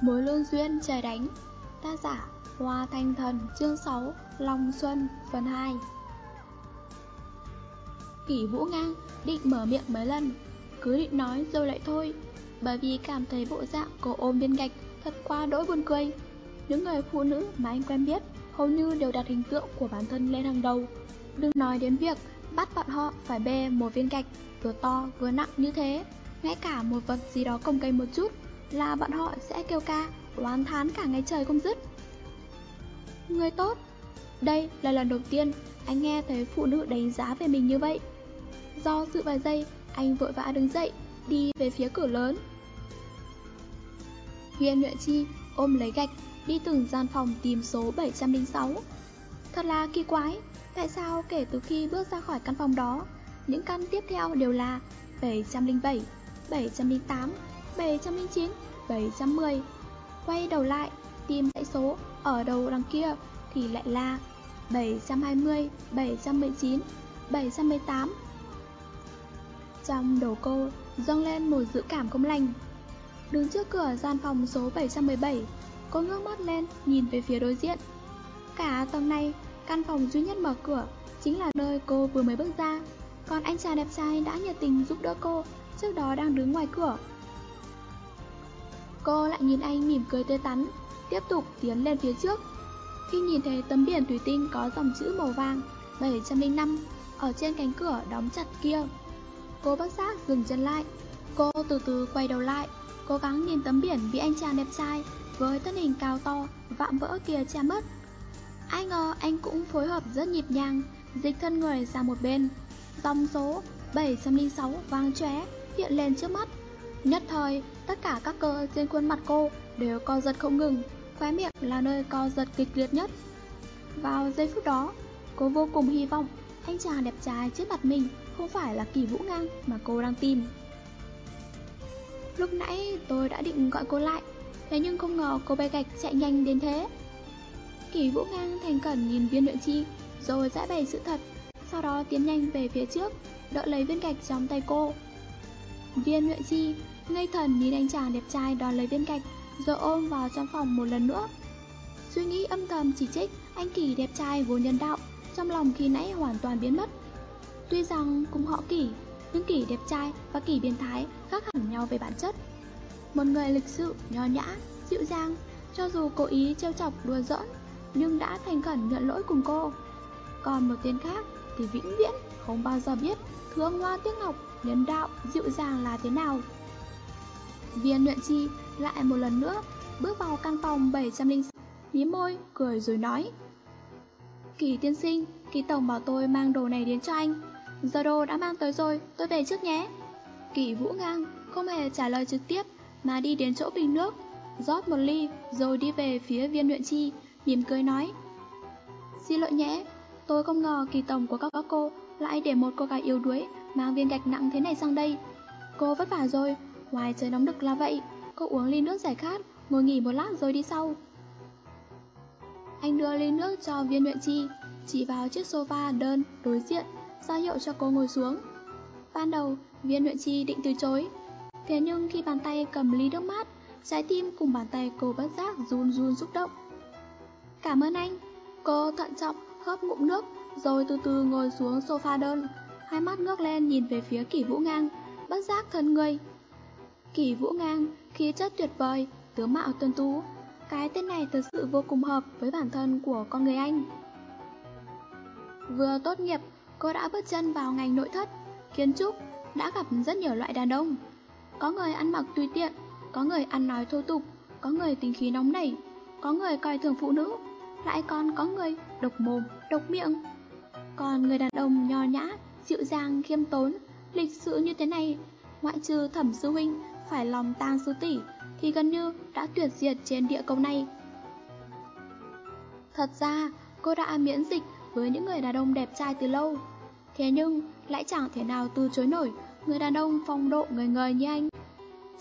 Mối lương duyên trời đánh. Tác giả, Hoa Thanh Thần, Chương 6 Long Xuân, Phần 2 Kỷ Vũ Ngang định mở miệng mấy lần, Cứ định nói rồi lại thôi, Bởi vì cảm thấy bộ dạng cô ôm viên gạch Thật quá đỗi buồn cười. Những người phụ nữ mà anh quen biết Hầu như đều đặt hình tượng của bản thân lên hàng đầu. Đừng nói đến việc bắt bọn họ phải bê một viên gạch Vừa to vừa nặng như thế, Ngay cả một vật gì đó công cây một chút là bọn họ sẽ kêu ca Oán thán cả ngày trời không dứt. Người tốt Đây là lần đầu tiên anh nghe thấy phụ nữ đánh giá về mình như vậy. Do sự vài giây Anh vội vã đứng dậy Đi về phía cửa lớn. Huyền Nhuệ Chi ôm lấy gạch Đi từng gian phòng tìm số 706 Thật là kỳ quái Tại sao kể từ khi bước ra khỏi căn phòng đó Những căn tiếp theo đều là 707, 708, 709, 710 Quay đầu lại Tìm dãy số ở đầu đằng kia Thì lại là 720, 719, 718 Trong đầu cô dâng lên một dự cảm không lành. Đứng trước cửa gian phòng số 717 Cô ngước mắt lên nhìn về phía đối diện. Cả tầng này Căn phòng duy nhất mở cửa Chính là nơi cô vừa mới bước ra. Còn anh chàng đẹp trai đã nhiệt tình giúp đỡ cô Trước đó đang đứng ngoài cửa. Cô lại nhìn anh mỉm cười tươi tắn, Tiếp tục tiến lên phía trước. Khi nhìn thấy tấm biển thủy tinh có dòng chữ màu vàng 705 Ở trên cánh cửa đóng chặt kia, Cô bất giác dừng chân lại. Cô từ từ quay đầu lại, Cố gắng nhìn tấm biển bị anh chàng đẹp trai Với thân hình cao to, Vạm vỡ kia che mất. Ai ngờ anh cũng phối hợp rất nhịp nhàng, Dịch thân người sang một bên. Dòng số 706 vang chóe, hiện lên trước mắt. Nhất thời, tất cả các cơ trên khuôn mặt cô đều co giật không ngừng Khóe miệng là nơi co giật kịch liệt nhất. Vào giây phút đó, cô vô cùng hy vọng Anh chàng đẹp trai trước mặt mình không phải là kỳ vũ ngang mà cô đang tìm. Lúc nãy tôi đã định gọi cô lại Thế nhưng không ngờ cô bay gạch chạy nhanh đến thế. Kỳ vũ ngang thành cẩn nhìn viên luyện chi Rồi giải bày sự thật Sau đó tiến nhanh về phía trước Đỡ lấy viên gạch trong tay cô. Viên luyện chi Ngây thần nhìn anh chàng đẹp trai đón lấy viên gạch Rồi ôm vào trong phòng một lần nữa Suy nghĩ âm thầm chỉ trích Anh Kỳ đẹp trai vô nhân đạo Trong lòng khi nãy hoàn toàn biến mất Tuy rằng cùng họ Kỳ Nhưng Kỳ đẹp trai và Kỳ biến thái Khác hẳn nhau về bản chất Một người lịch sự, nho nhã, dịu dàng Cho dù cố ý trêu chọc đùa giỡn nhưng đã thành khẩn nhận lỗi cùng cô. Còn một tên khác thì vĩnh viễn không bao giờ biết thương hoa tiếc ngọc, nhân đạo, dịu dàng là thế nào. Viên luyện chi lại một lần nữa bước vào căn phòng 706, mí môi, cười rồi nói. Kỳ tiên sinh, kỳ tổng bảo tôi mang đồ này đến cho anh. Giờ đồ đã mang tới rồi, tôi về trước nhé. Kỳ vũ ngang, không hề trả lời trực tiếp mà đi đến chỗ bình nước, rót một ly rồi đi về phía viên luyện chi mỉm cười nói Xin lỗi nhé, tôi không ngờ kỳ tổng của các, các cô lại để một cô gái yếu đuối mang viên gạch nặng thế này sang đây. Cô vất vả rồi, ngoài trời nóng đực là vậy, cô uống ly nước giải khát, ngồi nghỉ một lát rồi đi sau. Anh đưa ly nước cho viên luyện chi, chỉ vào chiếc sofa đơn đối diện, ra hiệu cho cô ngồi xuống. Ban đầu, viên luyện chi định từ chối, thế nhưng khi bàn tay cầm ly nước mát, trái tim cùng bàn tay cô bất giác run run xúc động. Cảm ơn anh. Cô thận trọng hớp ngụm nước, rồi từ từ ngồi xuống sofa đơn, hai mắt ngước lên nhìn về phía kỷ vũ ngang, bất giác thân người kỳ vũ ngang, khí chất tuyệt vời, tướng mạo tuân tú, cái tên này thật sự vô cùng hợp với bản thân của con người anh. Vừa tốt nghiệp, cô đã bước chân vào ngành nội thất, kiến trúc, đã gặp rất nhiều loại đàn ông. Có người ăn mặc tùy tiện, có người ăn nói thô tục, có người tính khí nóng nảy, có người coi thường phụ nữ, lại còn có người độc mồm, độc miệng. Còn người đàn ông nho nhã, dịu dàng, khiêm tốn, lịch sự như thế này, ngoại trừ thẩm sư huynh phải lòng tang sư tỷ thì gần như đã tuyệt diệt trên địa cầu này. Thật ra, cô đã miễn dịch với những người đàn ông đẹp trai từ lâu. Thế nhưng, lại chẳng thể nào từ chối nổi người đàn ông phong độ người người như anh.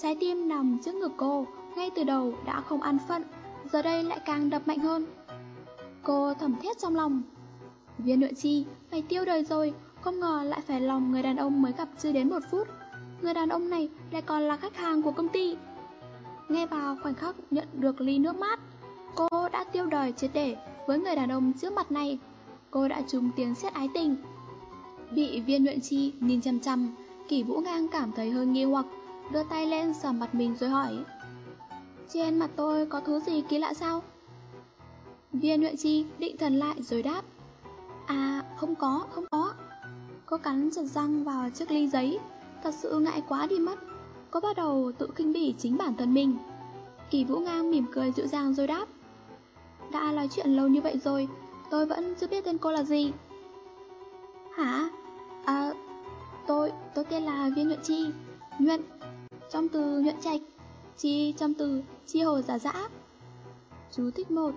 Trái tim nằm trước ngực cô, ngay từ đầu đã không ăn phận, giờ đây lại càng đập mạnh hơn. Cô thầm thét trong lòng Viên nội chi, phải tiêu đời rồi Không ngờ lại phải lòng người đàn ông mới gặp chưa đến một phút Người đàn ông này lại còn là khách hàng của công ty nghe vào khoảnh khắc nhận được ly nước mát. Cô đã tiêu đời triệt để với người đàn ông trước mặt này. Cô đã trúng tiếng xét ái tình. Bị viên nhuận chi nhìn chăm chăm, Kỷ Vũ Ngang cảm thấy hơi nghi hoặc, đưa tay lên sờ mặt mình rồi hỏi. Trên mặt tôi có thứ gì kỳ lạ sao? Viên nhuận chi định thần lại rồi đáp. À, không có, không có. Cô cắn chặt răng vào chiếc ly giấy, thật sự ngại quá đi mất. có bắt đầu tự kinh bỉ chính bản thân mình. Kỳ Vũ Ngang mỉm cười dịu dàng rồi đáp. Đã nói chuyện lâu như vậy rồi, tôi vẫn chưa biết tên cô là gì. Hả? À, tôi, tôi tên là Viên Nhuận Chi, Nhuận, trong từ Nhuận Trạch, Chi trong từ Chi Hồ Giả Dã. Chú thích 1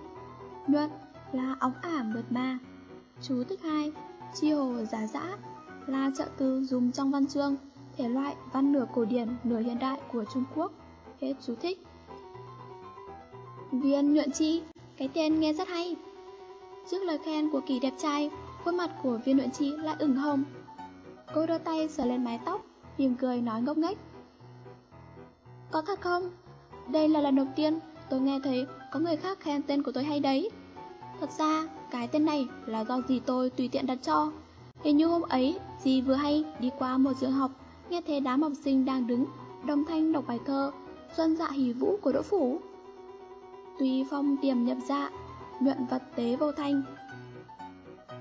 Nhuận là óng ả mượt mà. Chú thích 2 Chi Hồ Giả Dã là trợ từ dùng trong văn chương, thể loại văn nửa cổ điển nửa hiện đại của Trung Quốc. Hết chú thích. Viên Nhuận Chi, cái tên nghe rất hay. Trước lời khen của kỳ đẹp trai, khuôn mặt của viên nhuận chi lại ửng hồng. Cô đưa tay sờ lên mái tóc, mỉm cười nói ngốc nghếch. Có thật không? Đây là lần đầu tiên tôi nghe thấy có người khác khen tên của tôi hay đấy. Thật ra, cái tên này là do gì tôi tùy tiện đặt cho. Hình như hôm ấy, dì vừa hay đi qua một trường học, nghe thấy đám học sinh đang đứng, đồng thanh đọc bài thơ, Xuân dạ hỷ vũ của Đỗ Phủ. Tuy phong tiềm nhập dạ, nhuận vật tế vô thanh.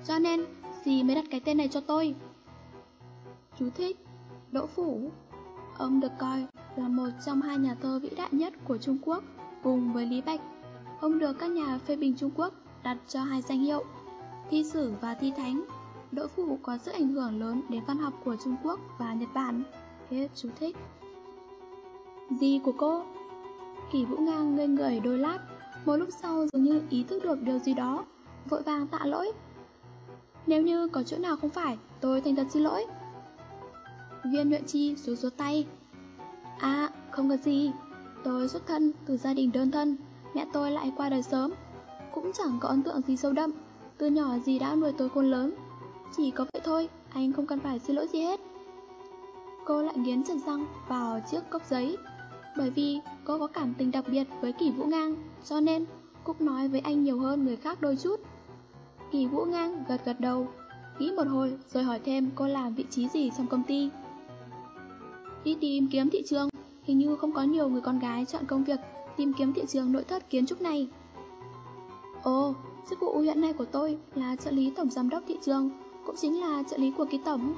Cho nên, gì mới đặt cái tên này cho tôi. Chú thích Đỗ Phủ Ông được coi là một trong hai nhà thơ vĩ đại nhất của Trung Quốc cùng với Lý Bạch. Ông được các nhà phê bình Trung Quốc đặt cho hai danh hiệu Thi Sử và Thi Thánh. Đỗ Phủ có sức ảnh hưởng lớn đến văn học của Trung Quốc và Nhật Bản. Hết chú thích. Gì của cô? Kỳ Vũ Ngang ngây người đôi lát, một lúc sau dường như ý thức được điều gì đó, vội vàng tạ lỗi. Nếu như có chỗ nào không phải, tôi thành thật xin lỗi. Viên nhuận chi xuống xuống tay. À, không có gì. Tôi xuất thân từ gia đình đơn thân, mẹ tôi lại qua đời sớm. Cũng chẳng có ấn tượng gì sâu đậm, từ nhỏ gì đã nuôi tôi khôn lớn. Chỉ có vậy thôi, anh không cần phải xin lỗi gì hết. Cô lại nghiến trần răng vào chiếc cốc giấy, bởi vì cô có cảm tình đặc biệt với kỳ Vũ Ngang, cho nên Cúc nói với anh nhiều hơn người khác đôi chút. Kỳ Vũ Ngang gật gật đầu, nghĩ một hồi rồi hỏi thêm cô làm vị trí gì trong công ty. Đi tìm kiếm thị trường, hình như không có nhiều người con gái chọn công việc tìm kiếm thị trường nội thất kiến trúc này. Ồ, chức vụ hiện nay của tôi là trợ lý tổng giám đốc thị trường, cũng chính là trợ lý của ký tổng.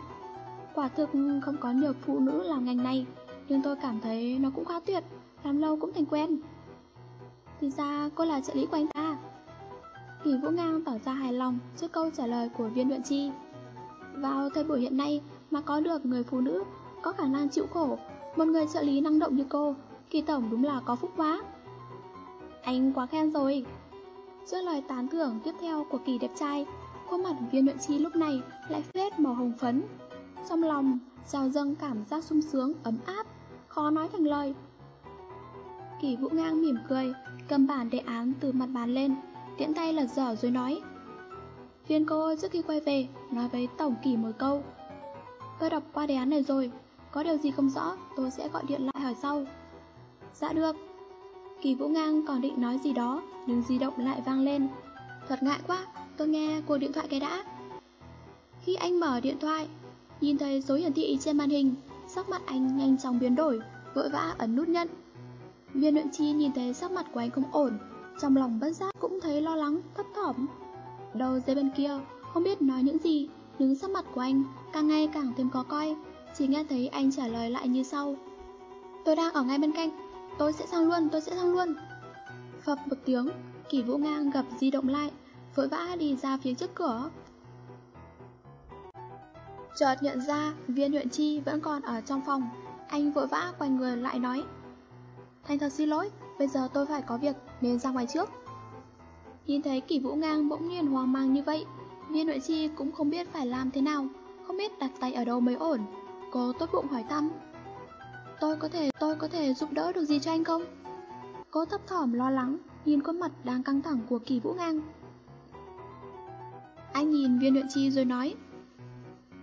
Quả thực không có nhiều phụ nữ làm ngành này, nhưng tôi cảm thấy nó cũng khá tuyệt, làm lâu cũng thành quen. Thì ra cô là trợ lý của anh ta. Kỳ Vũ Ngang tỏ ra hài lòng trước câu trả lời của viên luyện chi. Vào thời buổi hiện nay mà có được người phụ nữ có khả năng chịu khổ, một người trợ lý năng động như cô, Kỳ Tổng đúng là có phúc quá. Anh quá khen rồi. Trước lời tán thưởng tiếp theo của Kỳ đẹp trai, khuôn mặt viên luyện chi lúc này lại phết màu hồng phấn. Trong lòng, trào dâng cảm giác sung sướng, ấm áp, khó nói thành lời. Kỳ Vũ Ngang mỉm cười, cầm bản đề án từ mặt bàn lên, tiễn tay lật dở rồi nói. Viên cô trước khi quay về, nói với Tổng Kỳ một câu. Tôi đọc qua đề án này rồi, có điều gì không rõ, tôi sẽ gọi điện lại hỏi sau. Dạ được. Kỳ Vũ Ngang còn định nói gì đó, nhưng di động lại vang lên. Thật ngại quá, tôi nghe cuộc điện thoại cái đã. Khi anh mở điện thoại, nhìn thấy số hiển thị trên màn hình, sắc mặt anh nhanh chóng biến đổi, vội vã ấn nút nhận. Viên luyện chi nhìn thấy sắc mặt của anh không ổn, trong lòng bất giác cũng thấy lo lắng, thấp thỏm. Đầu dây bên kia, không biết nói những gì, nhưng sắc mặt của anh càng ngày càng thêm có coi, chỉ nghe thấy anh trả lời lại như sau. Tôi đang ở ngay bên cạnh, tôi sẽ sang luôn, tôi sẽ sang luôn. Phập một tiếng, kỷ vũ ngang gặp di động lại, vội vã đi ra phía trước cửa. Chợt nhận ra viên huyện chi vẫn còn ở trong phòng, anh vội vã quay người lại nói. Thành thật xin lỗi, bây giờ tôi phải có việc nên ra ngoài trước. Nhìn thấy kỷ vũ ngang bỗng nhiên hoang mang như vậy, viên nội chi cũng không biết phải làm thế nào, không biết đặt tay ở đâu mới ổn. Cô tốt bụng hỏi thăm. Tôi có thể, tôi có thể giúp đỡ được gì cho anh không? Cô thấp thỏm lo lắng, nhìn khuôn mặt đang căng thẳng của kỳ vũ ngang. Anh nhìn viên luyện chi rồi nói.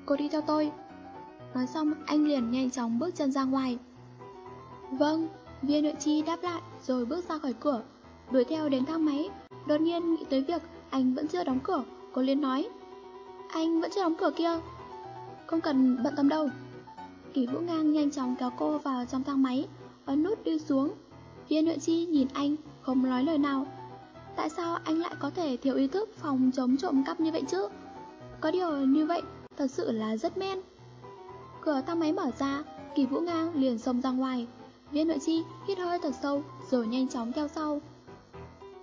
Cô đi theo tôi. Nói xong, anh liền nhanh chóng bước chân ra ngoài. Vâng, Viên nội chi đáp lại rồi bước ra khỏi cửa, đuổi theo đến thang máy. Đột nhiên nghĩ tới việc anh vẫn chưa đóng cửa, cô liền nói. Anh vẫn chưa đóng cửa kia. Không cần bận tâm đâu. Kỳ Vũ Ngang nhanh chóng kéo cô vào trong thang máy, ấn nút đi xuống. Viên nội chi nhìn anh, không nói lời nào. Tại sao anh lại có thể thiếu ý thức phòng chống trộm cắp như vậy chứ? Có điều như vậy, thật sự là rất men. Cửa thang máy mở ra, Kỳ Vũ Ngang liền xông ra ngoài. Viên nội chi hít hơi thật sâu rồi nhanh chóng theo sau.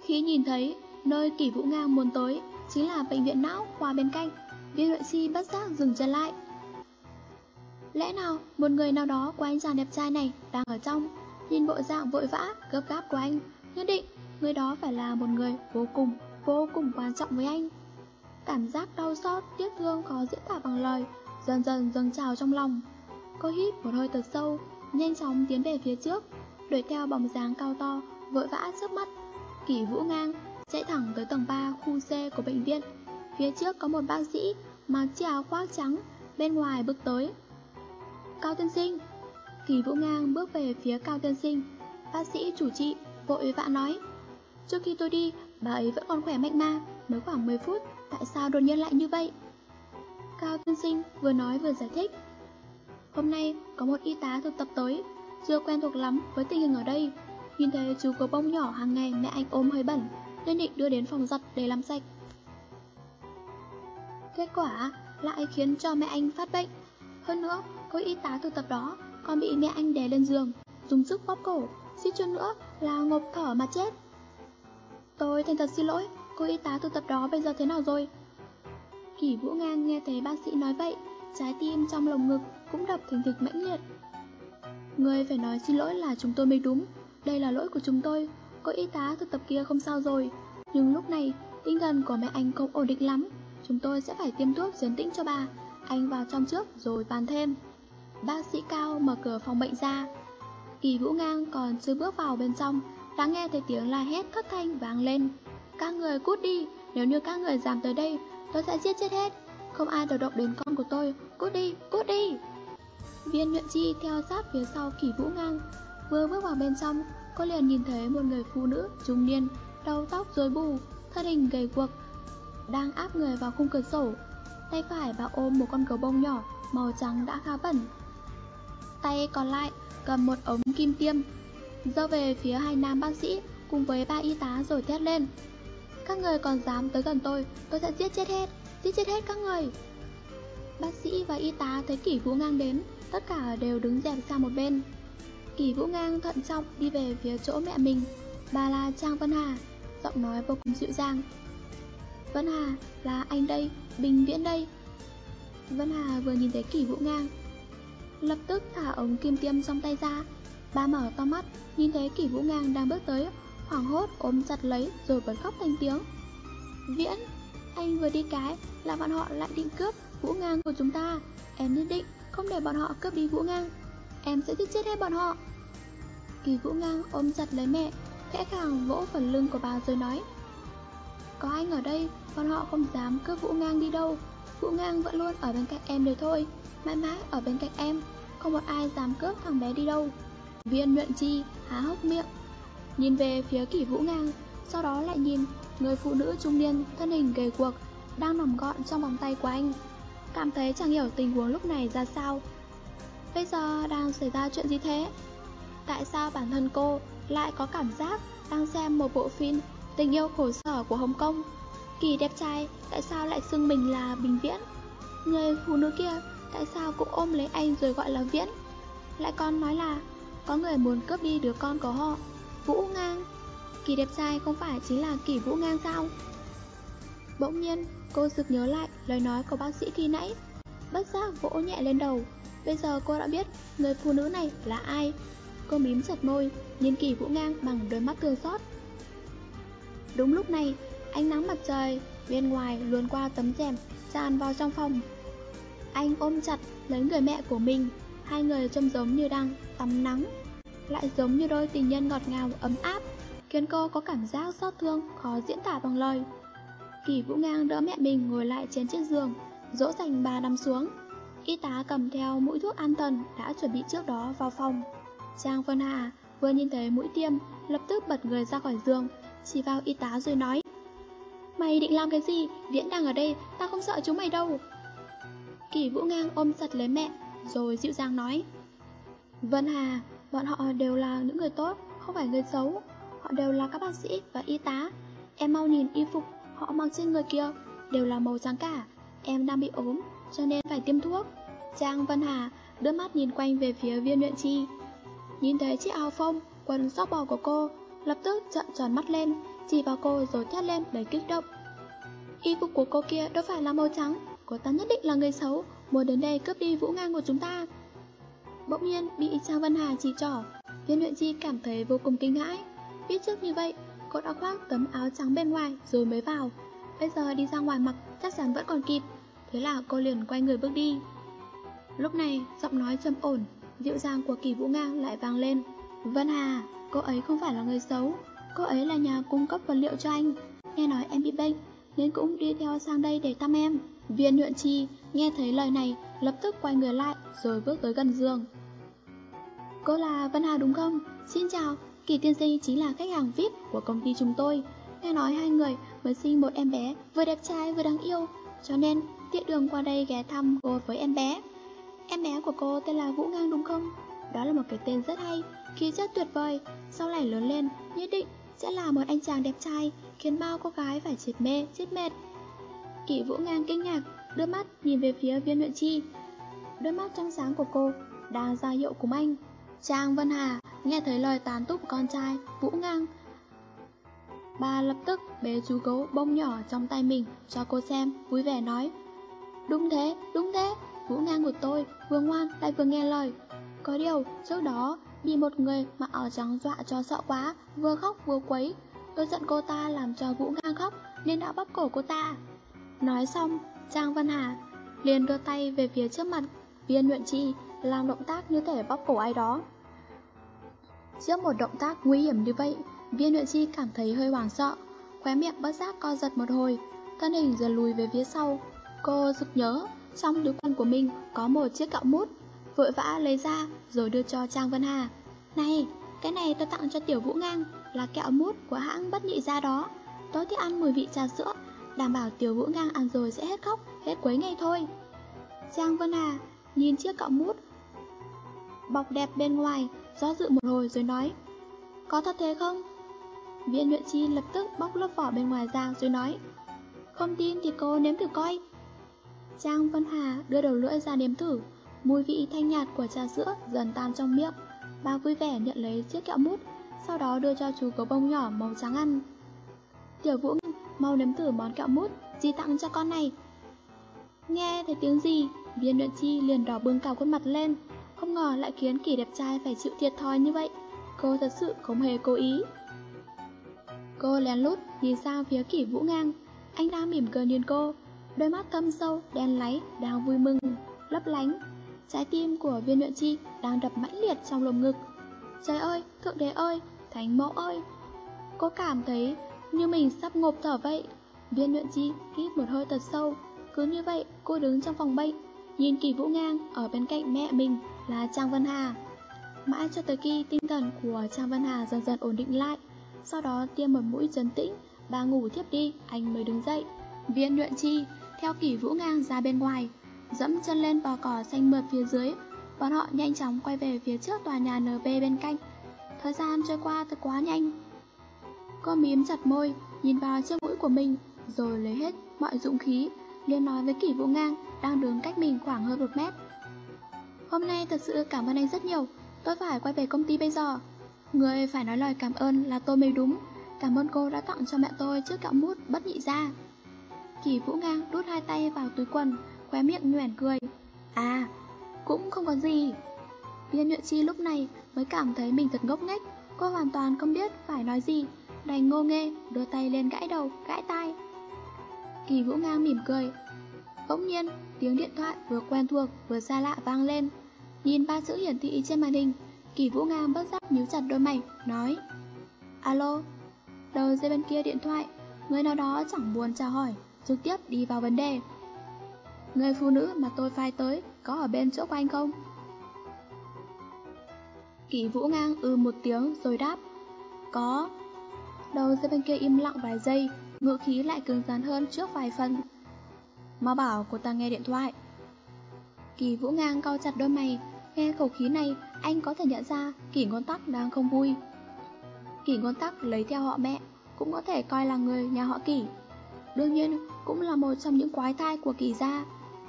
Khi nhìn thấy nơi Kỳ Vũ Ngang muốn tới chính là bệnh viện não qua bên cạnh, viên nội chi bất giác dừng chân lại. Lẽ nào một người nào đó của anh chàng đẹp trai này đang ở trong, nhìn bộ dạng vội vã, gấp gáp của anh, nhất định người đó phải là một người vô cùng, vô cùng quan trọng với anh. Cảm giác đau xót, tiếc thương khó diễn tả bằng lời, dần dần dâng trào trong lòng. Cô hít một hơi thật sâu, nhanh chóng tiến về phía trước, đuổi theo bóng dáng cao to, vội vã trước mắt. Kỷ Vũ Ngang chạy thẳng tới tầng 3 khu C của bệnh viện. Phía trước có một bác sĩ mặc chiếc áo khoác trắng, bên ngoài bước tới. Cao tiên sinh Kỳ Vũ Ngang bước về phía Cao tiên sinh. Bác sĩ chủ trị vội vã nói. Trước khi tôi đi, bà ấy vẫn còn khỏe mạnh mà mới khoảng 10 phút, tại sao đột nhiên lại như vậy? Cao tiên sinh vừa nói vừa giải thích. Hôm nay có một y tá thực tập tới, chưa quen thuộc lắm với tình hình ở đây. Nhìn thấy chú có bông nhỏ hàng ngày mẹ anh ôm hơi bẩn, nên định đưa đến phòng giặt để làm sạch. Kết quả lại khiến cho mẹ anh phát bệnh. Hơn nữa, cô y tá thực tập đó còn bị mẹ anh đè lên giường, dùng sức bóp cổ, suýt chút nữa là ngộp thở mà chết. Tôi thành thật xin lỗi, cô y tá thực tập đó bây giờ thế nào rồi? Kỷ Vũ Ngang nghe thấy bác sĩ nói vậy, trái tim trong lồng ngực cũng đập thình thịch mãnh liệt. Người phải nói xin lỗi là chúng tôi mới đúng, đây là lỗi của chúng tôi, cô y tá thực tập kia không sao rồi. Nhưng lúc này, tinh thần của mẹ anh không ổn định lắm, chúng tôi sẽ phải tiêm thuốc chấn tĩnh cho bà. Anh vào trong trước rồi bàn thêm. Bác sĩ Cao mở cửa phòng bệnh ra. Kỳ Vũ Ngang còn chưa bước vào bên trong, đã nghe thấy tiếng la hét thất thanh vang lên. Các người cút đi, nếu như các người dám tới đây, tôi sẽ giết chết hết. Không ai đầu động đến con của tôi, cút đi, cút đi. Viên nhuận chi theo sát phía sau Kỳ Vũ Ngang. Vừa bước vào bên trong, cô liền nhìn thấy một người phụ nữ trung niên, đầu tóc rối bù, thân hình gầy guộc, đang áp người vào khung cửa sổ. Tay phải bà ôm một con gấu bông nhỏ, màu trắng đã khá bẩn. Tay còn lại cầm một ống kim tiêm, do về phía hai nam bác sĩ cùng với ba y tá rồi thét lên. Các người còn dám tới gần tôi, tôi sẽ giết chết hết, giết chết hết các người. Bác sĩ và y tá thấy kỷ vũ ngang đến, tất cả đều đứng dẹp sang một bên. Kỷ vũ ngang thận trọng đi về phía chỗ mẹ mình, bà là Trang Vân Hà, giọng nói vô cùng dịu dàng. Vân Hà, là anh đây, Bình Viễn đây. Vân Hà vừa nhìn thấy kỷ vũ ngang, lập tức thả ống kim tiêm trong tay ra. Bà mở to mắt, nhìn thấy kỷ vũ ngang đang bước tới, hoảng hốt ôm chặt lấy rồi bật khóc thành tiếng. Viễn, anh vừa đi cái là bọn họ lại định cướp vũ ngang của chúng ta. Em nhất định không để bọn họ cướp đi vũ ngang. Em sẽ giết chết hết bọn họ. Kỳ vũ ngang ôm chặt lấy mẹ, khẽ khàng vỗ phần lưng của bà rồi nói. Có anh ở đây, bọn họ không dám cướp vũ ngang đi đâu. Vũ ngang vẫn luôn ở bên cạnh em được thôi, mãi mãi ở bên cạnh em. Không một ai dám cướp thằng bé đi đâu. Viên nhuận chi, há hốc miệng. Nhìn về phía kỷ vũ ngang, Sau đó lại nhìn người phụ nữ trung niên Thân hình gầy guộc Đang nằm gọn trong vòng tay của anh. Cảm thấy chẳng hiểu tình huống lúc này ra sao. Bây giờ đang xảy ra chuyện gì thế? Tại sao bản thân cô Lại có cảm giác Đang xem một bộ phim Tình yêu khổ sở của Hồng Kông? Kỳ đẹp trai, Tại sao lại xưng mình là Bình Viễn? Người phụ nữ kia, Tại sao cũng ôm lấy anh rồi gọi là Viễn? Lại còn nói là có người muốn cướp đi đứa con của họ. Vũ Ngang. Kỳ đẹp trai không phải chính là kỳ Vũ Ngang sao? Bỗng nhiên, cô sực nhớ lại lời nói của bác sĩ khi nãy. Bất giác vỗ nhẹ lên đầu. Bây giờ cô đã biết người phụ nữ này là ai. Cô mím chặt môi, Nhìn kỳ Vũ Ngang bằng đôi mắt thương xót. Đúng lúc này, Ánh nắng mặt trời bên ngoài luồn qua tấm rèm tràn vào trong phòng. Anh ôm chặt lấy người mẹ của mình. Hai người trông giống như đang tắm nắng lại giống như đôi tình nhân ngọt ngào ấm áp, khiến cô có cảm giác xót thương khó diễn tả bằng lời. Kỳ Vũ Ngang đỡ mẹ mình ngồi lại trên chiếc giường, dỗ dành bà nằm xuống. Y tá cầm theo mũi thuốc an thần đã chuẩn bị trước đó vào phòng. Trang Vân Hà vừa nhìn thấy mũi tiêm, lập tức bật người ra khỏi giường, chỉ vào y tá rồi nói. Mày định làm cái gì? Viễn đang ở đây, ta không sợ chúng mày đâu. Kỳ Vũ Ngang ôm chặt lấy mẹ, rồi dịu dàng nói. Vân Hà, bọn họ đều là những người tốt, không phải người xấu. Họ đều là các bác sĩ và y tá. Em mau nhìn y phục họ mặc trên người kia, đều là màu trắng cả. Em đang bị ốm, cho nên phải tiêm thuốc. Trang Vân Hà đưa mắt nhìn quanh về phía viên luyện chi. Nhìn thấy chiếc áo phông, quần sóc bò của cô, lập tức trợn tròn mắt lên, chỉ vào cô rồi thét lên đầy kích động. Y phục của cô kia đâu phải là màu trắng, cô ta nhất định là người xấu, muốn đến đây cướp đi vũ ngang của chúng ta. Bỗng nhiên bị Trang Vân Hà chỉ trỏ, viên luyện chi cảm thấy vô cùng kinh hãi. Biết trước như vậy, cô đã khoác tấm áo trắng bên ngoài rồi mới vào. Bây giờ đi ra ngoài mặc chắc chắn vẫn còn kịp, thế là cô liền quay người bước đi. Lúc này, giọng nói trầm ổn, dịu dàng của kỳ vũ ngang lại vang lên. Vân Hà, cô ấy không phải là người xấu, cô ấy là nhà cung cấp vật liệu cho anh. Nghe nói em bị bệnh, nên cũng đi theo sang đây để thăm em. Viên nhuận chi nghe thấy lời này, lập tức quay người lại rồi bước tới gần giường. Cô là Vân Hà đúng không? Xin chào, Kỳ tiên sinh chính là khách hàng VIP của công ty chúng tôi. Nghe nói hai người mới sinh một em bé vừa đẹp trai vừa đáng yêu, cho nên tiện đường qua đây ghé thăm cô với em bé. Em bé của cô tên là Vũ Ngang đúng không? Đó là một cái tên rất hay, khí chất tuyệt vời, sau này lớn lên nhất định sẽ là một anh chàng đẹp trai, khiến bao cô gái phải chết mê, chết mệt. kỳ Vũ Ngang kinh ngạc, đưa mắt nhìn về phía viên huyện chi. Đôi mắt trong sáng của cô đang ra hiệu cùng anh. Trang Vân Hà nghe thấy lời tán túc con trai, Vũ Ngang. Bà lập tức bế chú gấu bông nhỏ trong tay mình cho cô xem, vui vẻ nói. Đúng thế, đúng thế, Vũ Ngang của tôi vừa ngoan lại vừa nghe lời. Có điều, trước đó bị một người mặc áo trắng dọa cho sợ quá, vừa khóc vừa quấy. Tôi giận cô ta làm cho Vũ Ngang khóc nên đã bóp cổ cô ta. Nói xong, Trang Văn Hà liền đưa tay về phía trước mặt viên luyện chi làm động tác như thể bóp cổ ai đó. Trước một động tác nguy hiểm như vậy, viên luyện chi cảm thấy hơi hoảng sợ, khóe miệng bất giác co giật một hồi, thân hình dần lùi về phía sau. Cô sực nhớ, trong túi quần của mình có một chiếc cạo mút, vội vã lấy ra rồi đưa cho Trang Vân Hà. Này, cái này tôi tặng cho Tiểu Vũ Ngang, là kẹo mút của hãng bất nhị gia đó. Tôi thích ăn mùi vị trà sữa, đảm bảo Tiểu Vũ Ngang ăn rồi sẽ hết khóc, hết quấy ngay thôi. Trang Vân Hà nhìn chiếc cọng mút bọc đẹp bên ngoài, do dự một hồi rồi nói Có thật thế không? Viên luyện chi lập tức bóc lớp vỏ bên ngoài ra rồi nói Không tin thì cô nếm thử coi Trang Vân Hà đưa đầu lưỡi ra nếm thử Mùi vị thanh nhạt của trà sữa dần tan trong miệng Bà vui vẻ nhận lấy chiếc kẹo mút Sau đó đưa cho chú gấu bông nhỏ màu trắng ăn Tiểu Vũ mau nếm thử món kẹo mút Di tặng cho con này. Nghe thấy tiếng gì Viên luyện chi liền đỏ bừng cả khuôn mặt lên. Không ngờ lại khiến kỳ đẹp trai phải chịu thiệt thòi như vậy. Cô thật sự không hề cố ý. Cô lén lút nhìn sang phía kỷ vũ ngang. Anh đang mỉm cười nhìn cô. Đôi mắt thâm sâu, đen láy, đang vui mừng, lấp lánh. Trái tim của viên luyện chi đang đập mãnh liệt trong lồng ngực. Trời ơi, thượng đế ơi, thánh mẫu ơi. Cô cảm thấy như mình sắp ngộp thở vậy Viên luyện chi hít một hơi thật sâu. Cứ như vậy, cô đứng trong phòng bệnh Nhìn kỳ vũ ngang ở bên cạnh mẹ mình là Trang Vân Hà. Mãi cho tới khi tinh thần của Trang Vân Hà dần dần ổn định lại Sau đó tiêm một mũi chấn tĩnh Bà ngủ tiếp đi, anh mới đứng dậy. Viên luyện chi theo kỷ vũ ngang ra bên ngoài Dẫm chân lên bò cỏ xanh mượt phía dưới. Bọn họ nhanh chóng quay về phía trước tòa nhà NB bên cạnh. Thời gian trôi qua thật quá nhanh. Cô mím chặt môi Nhìn vào chiếc mũi của mình Rồi lấy hết mọi dũng khí liền nói với kỷ vũ ngang Đang đứng cách mình khoảng hơn một mét. Hôm nay thật sự cảm ơn anh rất nhiều Tôi phải quay về công ty bây giờ. Người phải nói lời cảm ơn là tôi mới đúng. Cảm ơn cô đã tặng cho mẹ tôi chiếc kẹo mút bất nhị ra. Kỳ Vũ Ngang đút hai tay vào túi quần Khóe miệng nhoẻn cười. À, cũng không có gì. Viên Nhựa Chi lúc này mới cảm thấy mình thật ngốc nghếch Cô hoàn toàn không biết phải nói gì. Đành ngô nghê đưa tay lên gãi đầu, gãi tai. Kỳ Vũ Ngang mỉm cười. Bỗng nhiên, tiếng điện thoại vừa quen thuộc vừa xa lạ vang lên. Nhìn ba chữ hiển thị trên màn hình Kỳ Vũ Ngang bất giác nhíu chặt đôi mày, nói Alo, đầu dây bên kia điện thoại Người nào đó chẳng buồn chào hỏi Trực tiếp đi vào vấn đề. Người phụ nữ mà tôi phai tới Có ở bên chỗ của anh không? Kỳ Vũ Ngang ư ừ một tiếng rồi đáp Có. Đầu dây bên kia im lặng vài giây, Ngữ khí lại cứng rắn hơn trước vài phần. Mau bảo cô ta nghe điện thoại. Kỳ Vũ Ngang cau chặt đôi mày, Nghe khẩu khí này, Anh có thể nhận ra Kỷ ngôn tắc đang không vui. Kỷ ngôn tắc lấy theo họ mẹ, Cũng có thể coi là người nhà họ Kỷ Đương nhiên, cũng là một trong những quái thai của Kỷ gia.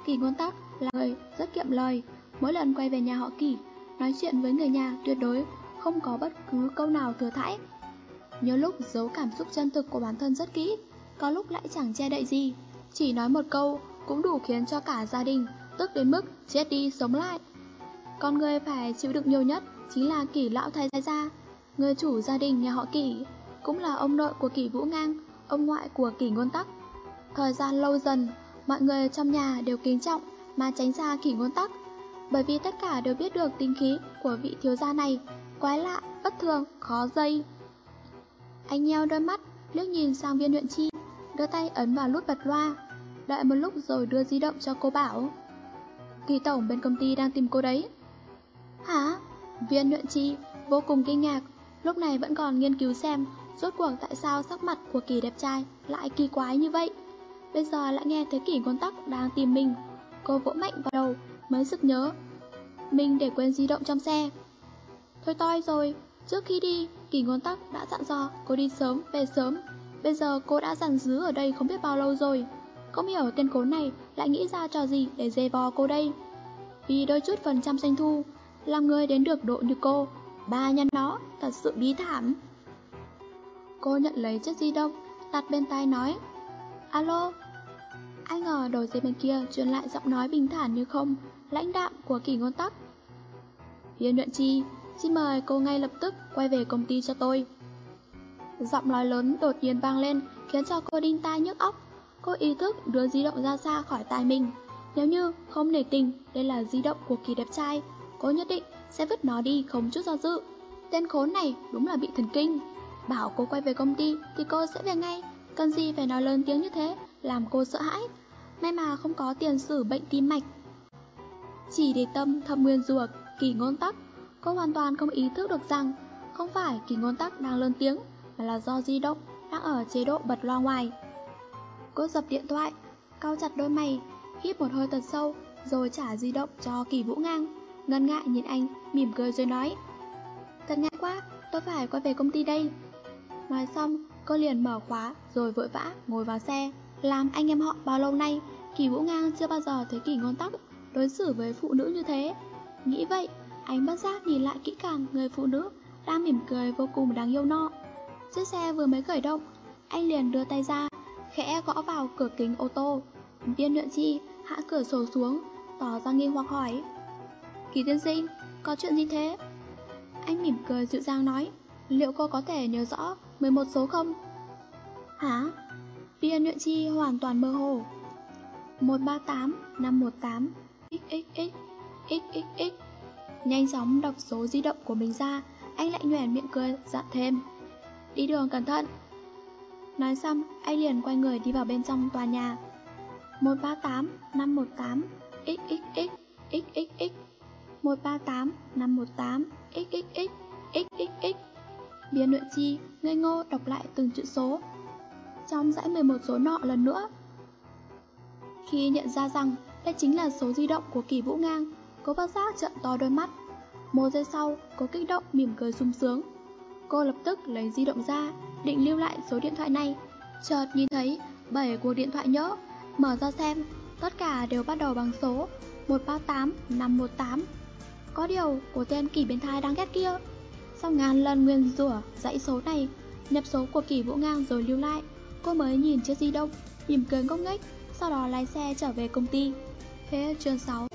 Kỷ ngôn tắc là người rất kiệm lời, Mỗi lần quay về nhà họ Kỷ Nói chuyện với người nhà tuyệt đối Không có bất cứ câu nào thừa thãi. Nhiều lúc giấu cảm xúc chân thực của bản thân rất kỹ Có lúc lại chẳng che đậy gì. Chỉ nói một câu Cũng đủ khiến cho cả gia đình Tức đến mức chết đi sống lại. Con người phải chịu đựng nhiều nhất Chính là kỷ lão thái gia. Người chủ gia đình nhà họ kỷ Cũng là ông nội của kỷ vũ ngang Ông ngoại của kỷ ngôn tắc. Thời gian lâu dần Mọi người trong nhà đều kính trọng Mà tránh xa kỷ ngôn tắc. Bởi vì tất cả đều biết được tính khí của vị thiếu gia này, quái lạ, bất thường, khó dây. Anh nheo đôi mắt, liếc nhìn sang viên huyện chi, đưa tay ấn vào nút bật loa, đợi một lúc rồi đưa di động cho cô bảo. Kỳ tổng bên công ty đang tìm cô đấy. Hả? Viên huyện chi vô cùng kinh ngạc, lúc này vẫn còn nghiên cứu xem rốt cuộc tại sao sắc mặt của kỳ đẹp trai lại kỳ quái như vậy. Bây giờ lại nghe thấy Kỷ ngôn tắc đang tìm mình, cô vỗ mạnh vào đầu, mới sực nhớ Mình để quên di động trong xe Thôi toi rồi Trước khi đi, kỳ ngôn tắc đã dặn dò cô đi sớm, về sớm. Bây giờ cô đã dằn dứ ở đây không biết bao lâu rồi. Không hiểu tên cố này lại nghĩ ra trò gì để dê vò cô đây. Vì đôi chút phần trăm doanh thu Làm người đến được độ như cô Ba nhân nó, thật sự bí thảm. Cô nhận lấy chiếc di động Đặt bên tai nói Alo Ai ngờ đầu dây bên kia truyền lại giọng nói bình thản như không lãnh đạm của kỳ ngôn tắc. Hiên nhuận chi, xin mời cô ngay lập tức quay về công ty cho tôi. Giọng nói lớn đột nhiên vang lên khiến cho cô đinh tai nhức óc. Cô ý thức đưa di động ra xa khỏi tai mình. Nếu như không nể tình, đây là di động của kỳ đẹp trai, cô nhất định sẽ vứt nó đi không chút do dự. Tên khốn này đúng là bị thần kinh. Bảo cô quay về công ty thì cô sẽ về ngay. Cần gì phải nói lớn tiếng như thế, làm cô sợ hãi. May mà không có tiền sử bệnh tim mạch chỉ để tâm thâm nguyên ruột kỳ ngôn tắc Cô hoàn toàn không ý thức được rằng Không phải kỳ ngôn tắc đang lớn tiếng Mà là do di động đang ở chế độ bật loa ngoài. Cô dập điện thoại Cao chặt đôi mày Hít một hơi thật sâu Rồi trả di động cho kỳ vũ ngang Ngân ngại nhìn anh mỉm cười rồi nói Thật ngại quá Tôi phải quay về công ty đây. Nói xong cô liền mở khóa Rồi vội vã ngồi vào xe. Làm anh em họ bao lâu nay Kỳ vũ ngang chưa bao giờ thấy kỳ ngôn tắc đối xử với phụ nữ như thế. Nghĩ vậy, anh bất giác nhìn lại kỹ càng người phụ nữ đang mỉm cười vô cùng đáng yêu nọ. Chiếc xe vừa mới khởi động, anh liền đưa tay ra, khẽ gõ vào cửa kính ô tô. Viên nhuận chi hạ cửa sổ xuống, tỏ ra nghi hoặc hỏi. Kỳ tiên sinh, có chuyện gì thế? Anh mỉm cười dịu dàng nói, liệu cô có thể nhớ rõ 11 số không? Hả? Viên nhuận chi hoàn toàn mơ hồ. 138 518 xxx xxx Nhanh chóng đọc số di động của mình ra. Anh lại nhoẻn miệng cười, dặn thêm. Đi đường cẩn thận. Nói xong, anh liền quay người đi vào bên trong tòa nhà. 138 518 xxx xxx 138 518 xxx xxx Biên luyện chi, ngây ngô đọc lại từng chữ số. Trong dãy 11 số nọ lần nữa, Khi nhận ra rằng đây chính là số di động của kỳ vũ ngang Cô bất giác trợn to đôi mắt. Một giây sau, cô kích động mỉm cười sung sướng. Cô lập tức lấy di động ra Định lưu lại số điện thoại này. Chợt nhìn thấy 7 cuộc điện thoại nhớ Mở ra xem Tất cả đều bắt đầu bằng số 138 518 Có điều của tên kỳ biến thái đang ghét kia. Sau ngàn lần nguyên rủa dãy số này Nhập số của kỳ vũ ngang rồi lưu lại Cô mới nhìn chiếc di động Mỉm cười ngốc nghếch Sau đó lái xe trở về công ty. Hết chương 6